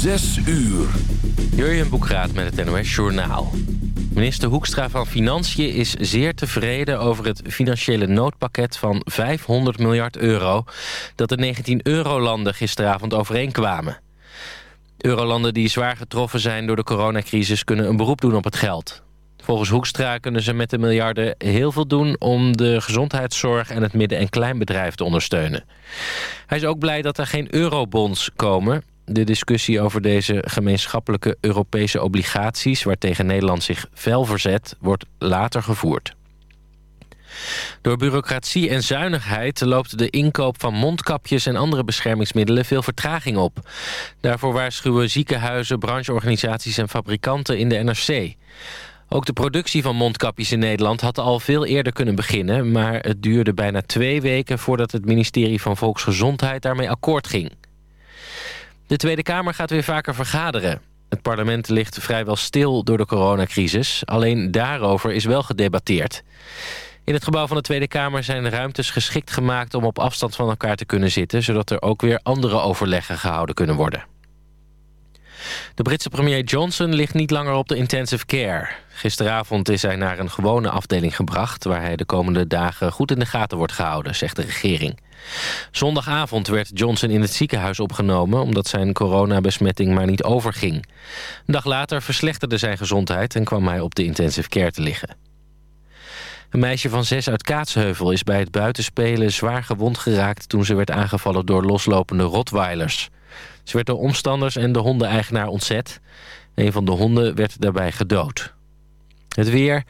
Zes uur. Jurjen Boekraat met het NOS Journaal. Minister Hoekstra van Financiën is zeer tevreden over het financiële noodpakket van 500 miljard euro... dat de 19 eurolanden gisteravond overeenkwamen. Eurolanden die zwaar getroffen zijn door de coronacrisis kunnen een beroep doen op het geld. Volgens Hoekstra kunnen ze met de miljarden heel veel doen om de gezondheidszorg en het midden- en kleinbedrijf te ondersteunen. Hij is ook blij dat er geen eurobonds komen. De discussie over deze gemeenschappelijke Europese obligaties... waartegen Nederland zich fel verzet, wordt later gevoerd. Door bureaucratie en zuinigheid loopt de inkoop van mondkapjes en andere beschermingsmiddelen veel vertraging op. Daarvoor waarschuwen ziekenhuizen, brancheorganisaties en fabrikanten in de NRC. Ook de productie van mondkapjes in Nederland had al veel eerder kunnen beginnen... maar het duurde bijna twee weken voordat het ministerie van Volksgezondheid daarmee akkoord ging. De Tweede Kamer gaat weer vaker vergaderen. Het parlement ligt vrijwel stil door de coronacrisis. Alleen daarover is wel gedebatteerd. In het gebouw van de Tweede Kamer zijn ruimtes geschikt gemaakt... om op afstand van elkaar te kunnen zitten... zodat er ook weer andere overleggen gehouden kunnen worden. De Britse premier Johnson ligt niet langer op de intensive care. Gisteravond is hij naar een gewone afdeling gebracht... waar hij de komende dagen goed in de gaten wordt gehouden, zegt de regering. Zondagavond werd Johnson in het ziekenhuis opgenomen... omdat zijn coronabesmetting maar niet overging. Een dag later verslechterde zijn gezondheid... en kwam hij op de intensive care te liggen. Een meisje van zes uit Kaatsheuvel is bij het buitenspelen zwaar gewond geraakt... toen ze werd aangevallen door loslopende rotweilers. Ze werd door omstanders en de hondeneigenaar ontzet. Een van de honden werd daarbij gedood. Het weer,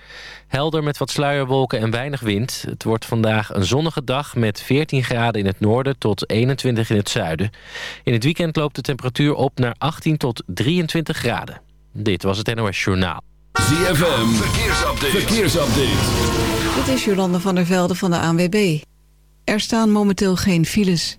helder met wat sluierwolken en weinig wind. Het wordt vandaag een zonnige dag met 14 graden in het noorden tot 21 in het zuiden. In het weekend loopt de temperatuur op naar 18 tot 23 graden. Dit was het NOS Journaal. ZFM, verkeersupdate. verkeersupdate. Dit is Jolande van der Velde van de ANWB. Er staan momenteel geen files.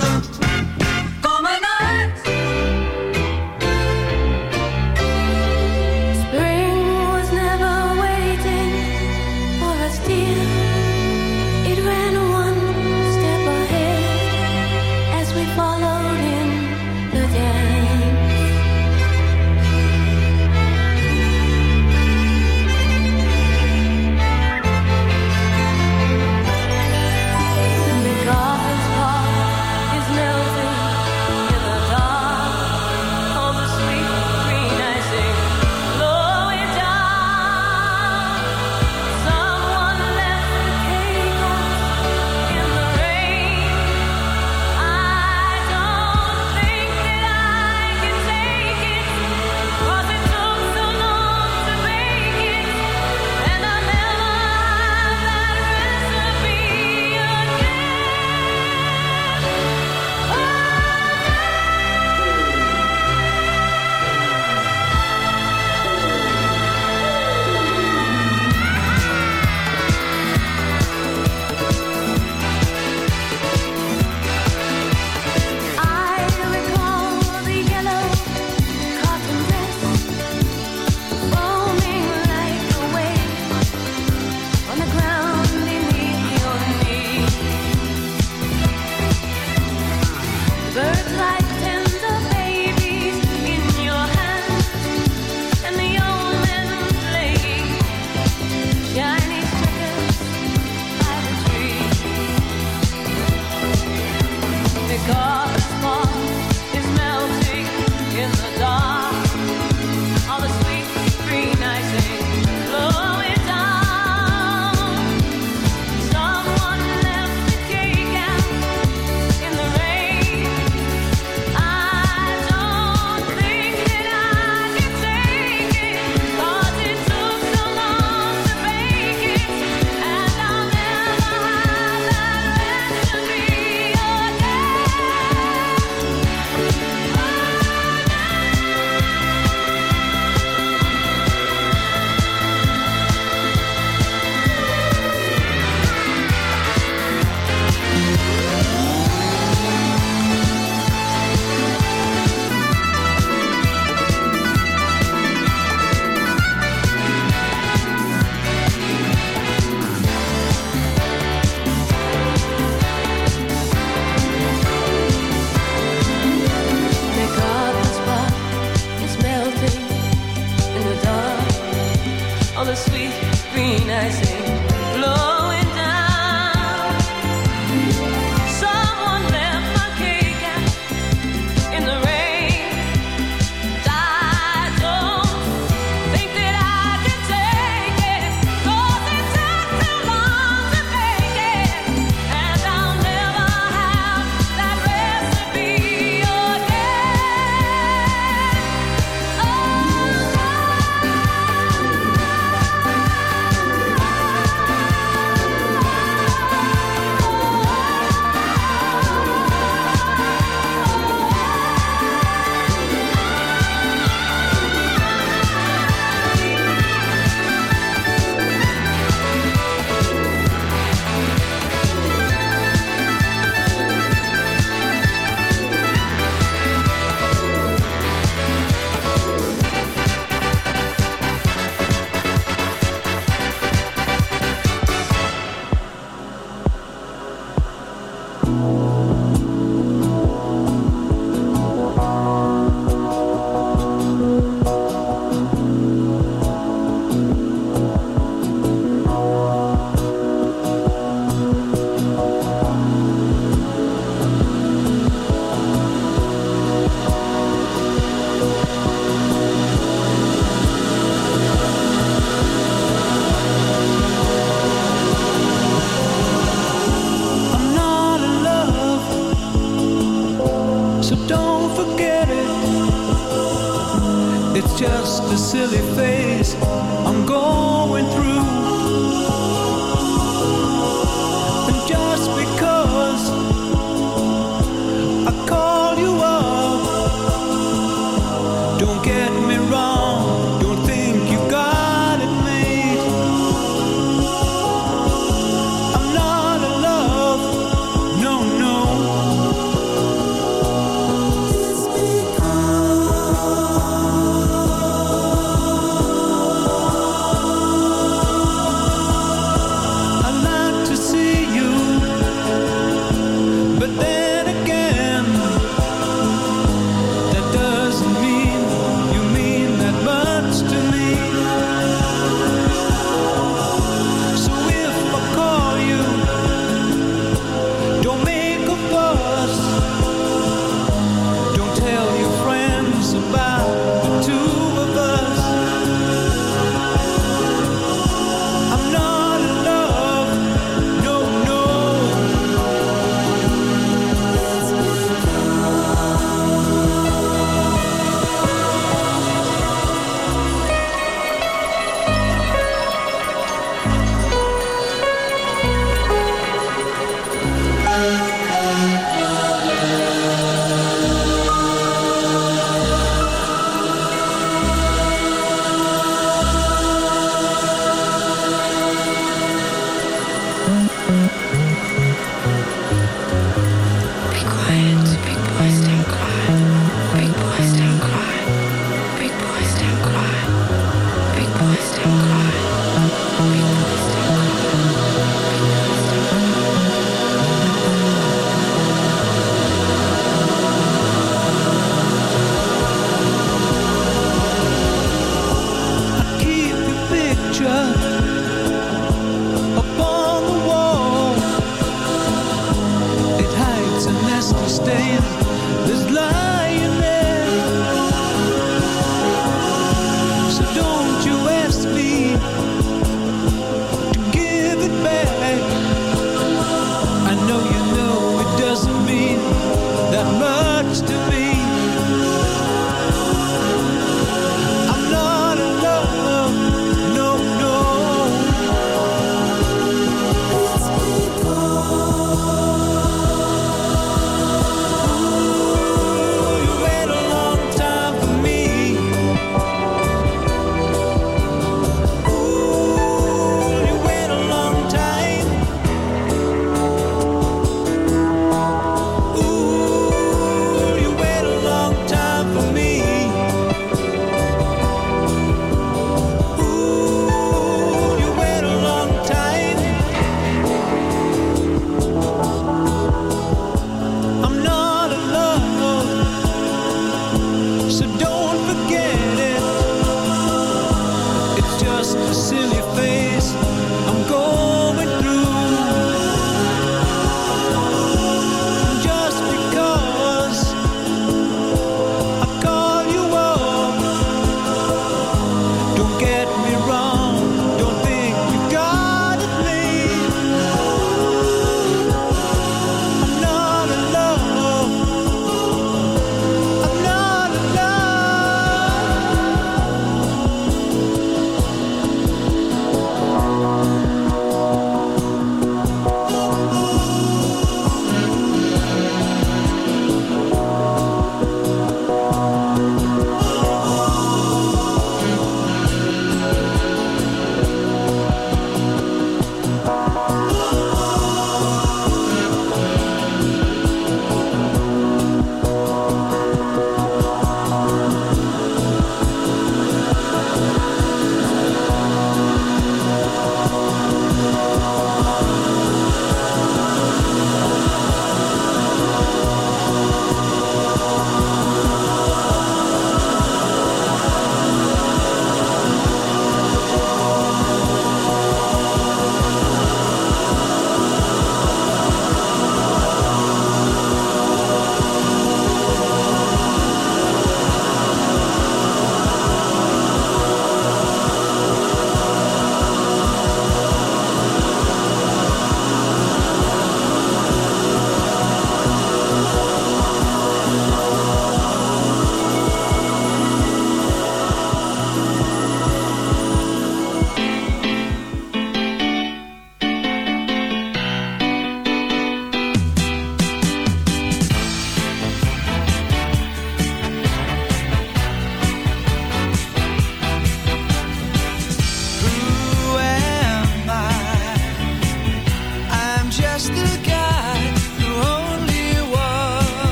It's just a silly phase I'm going through.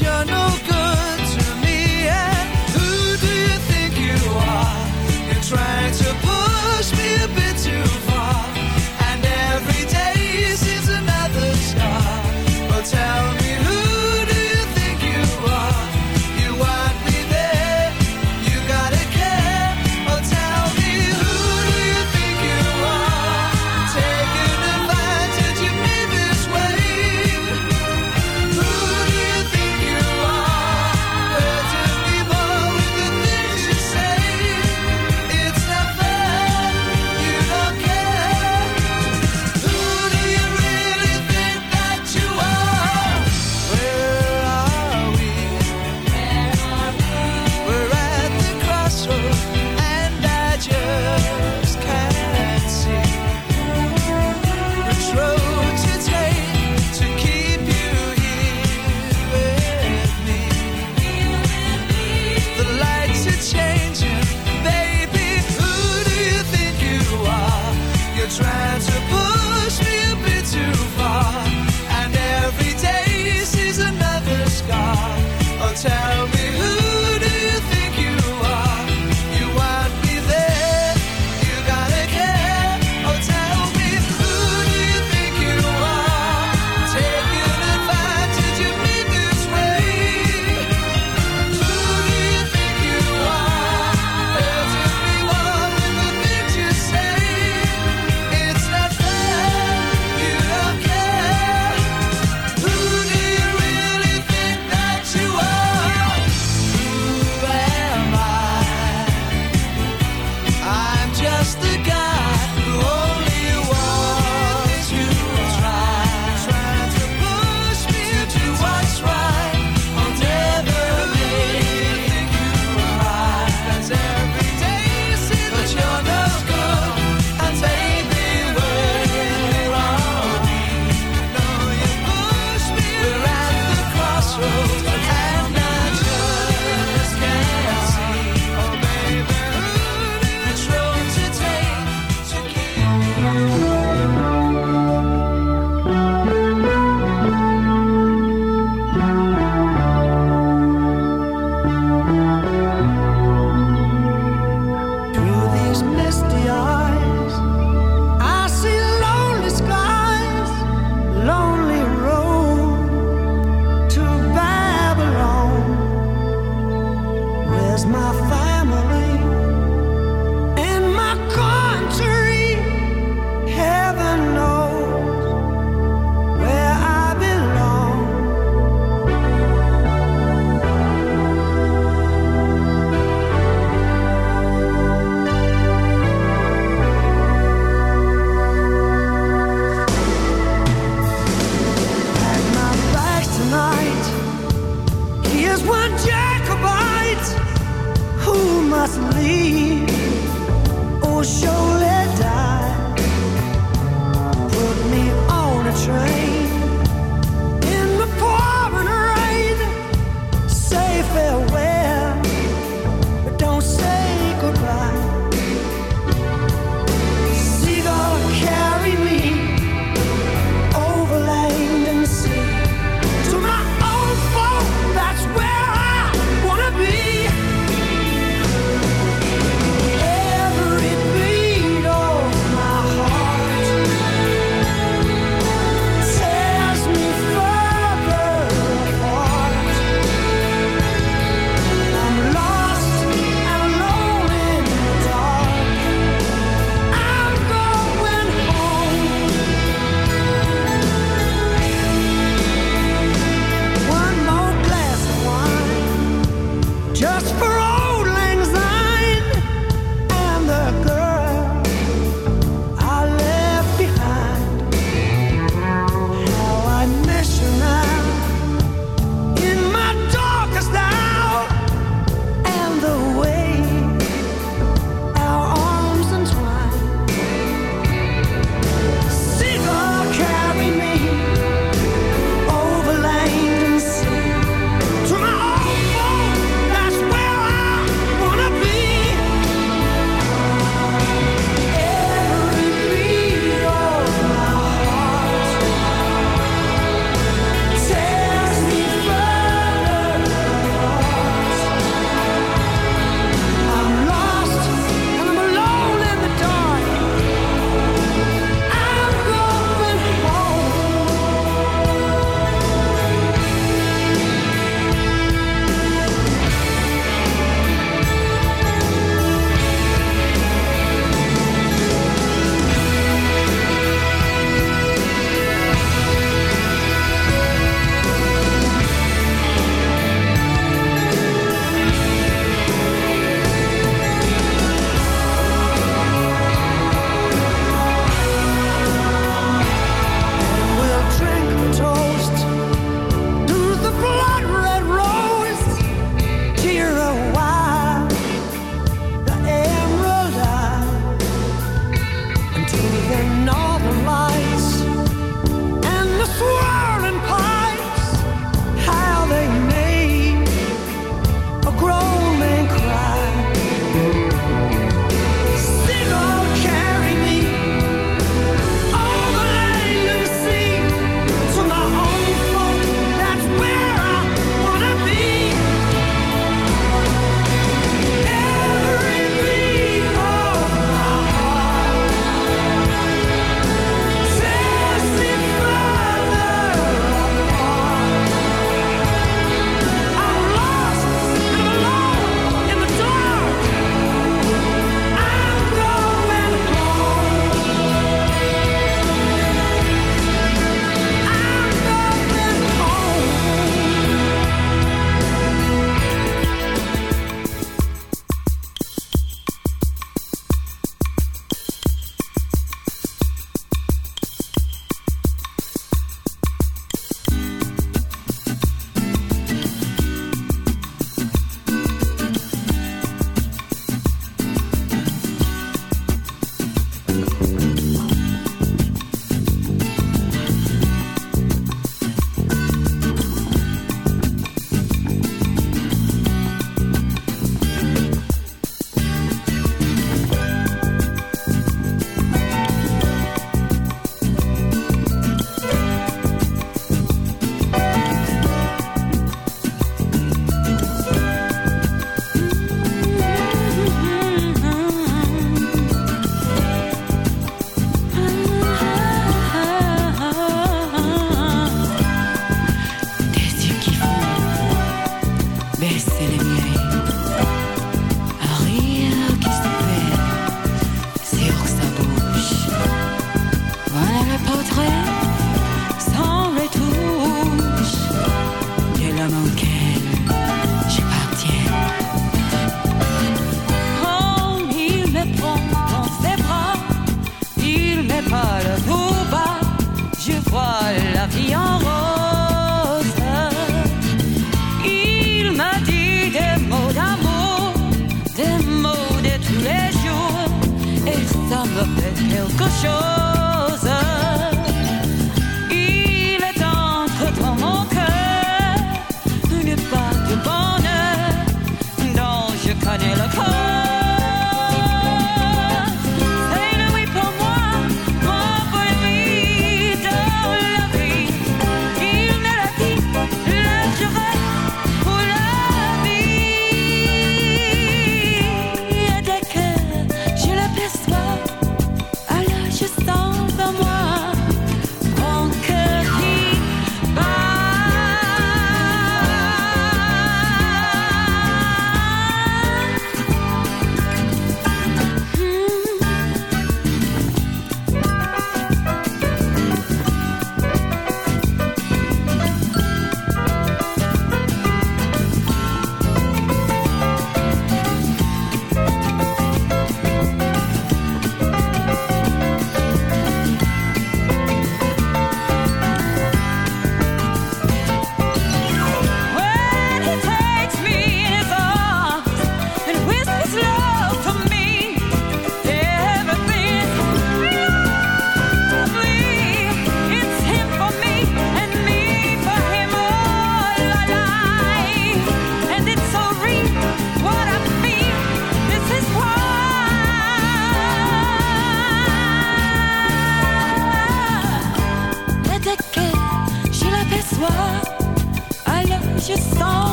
eternal just the guy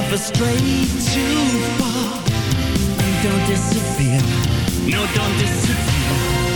never stray too far. Don't disappear. No, don't disappear.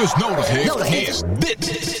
Dus nodig heeft, is dit.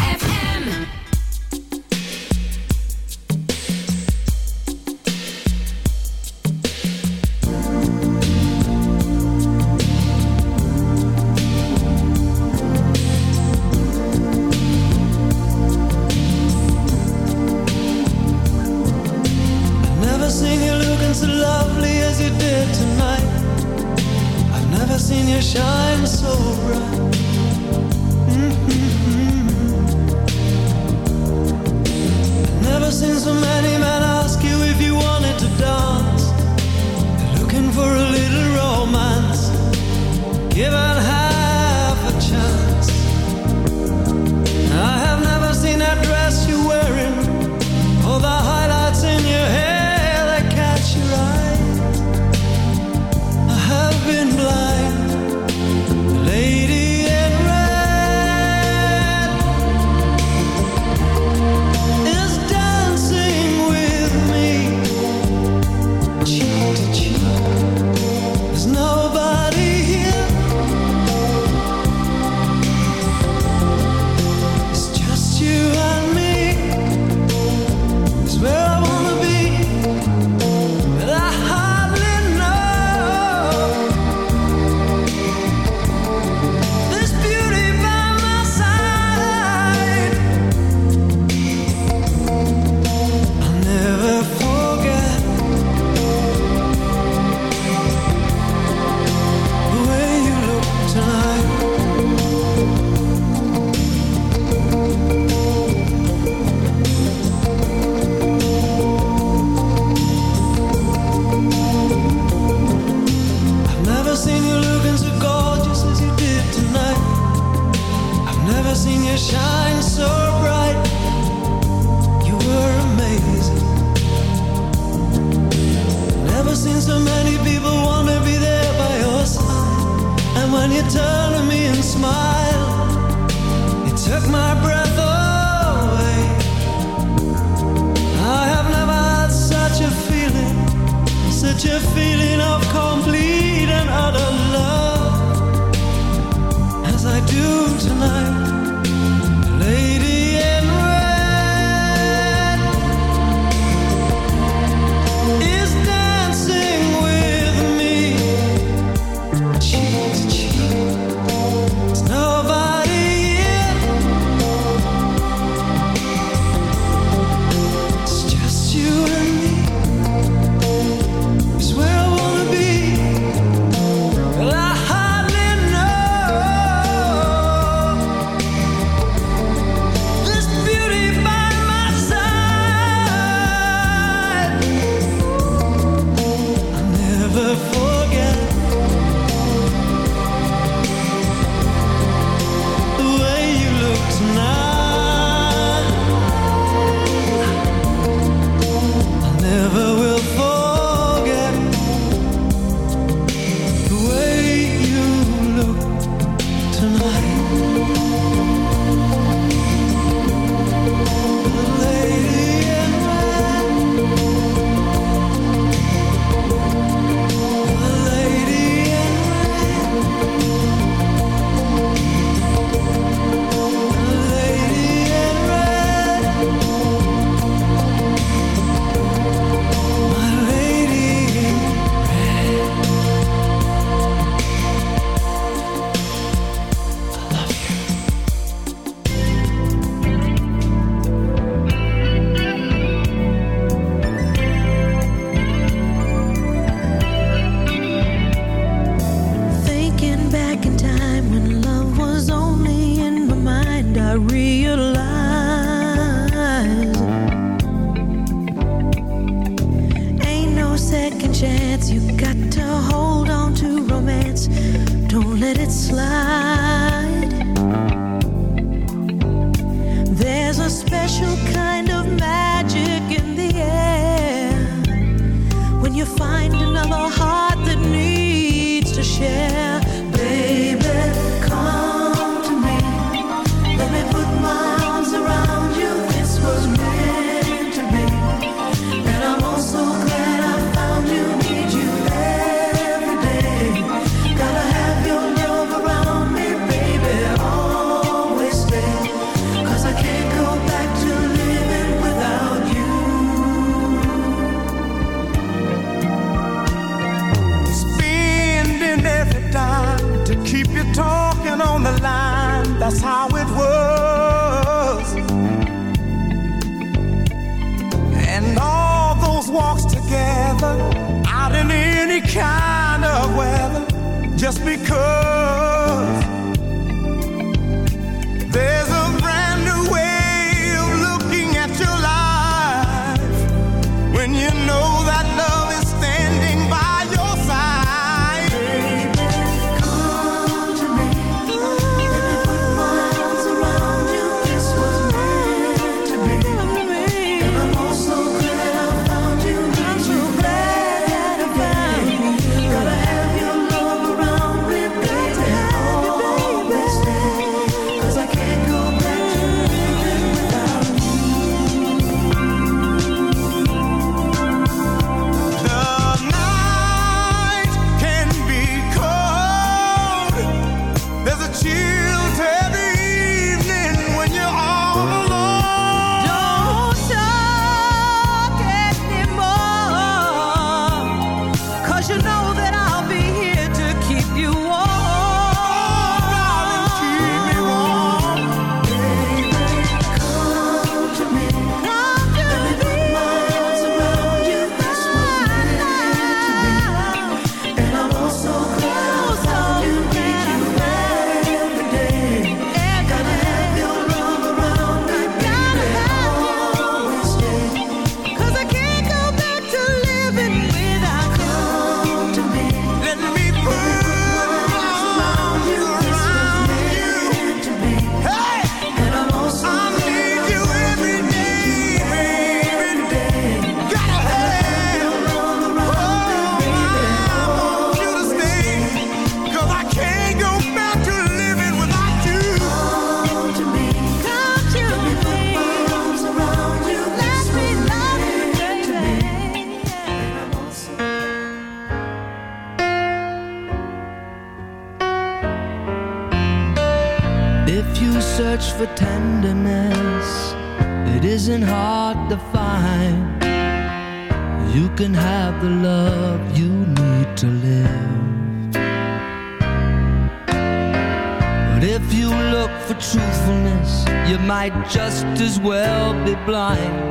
well be blind.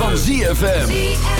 van ZFM.